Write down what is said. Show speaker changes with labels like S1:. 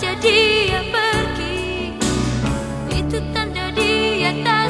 S1: Jadi dia pergi. Itu tanda dia tak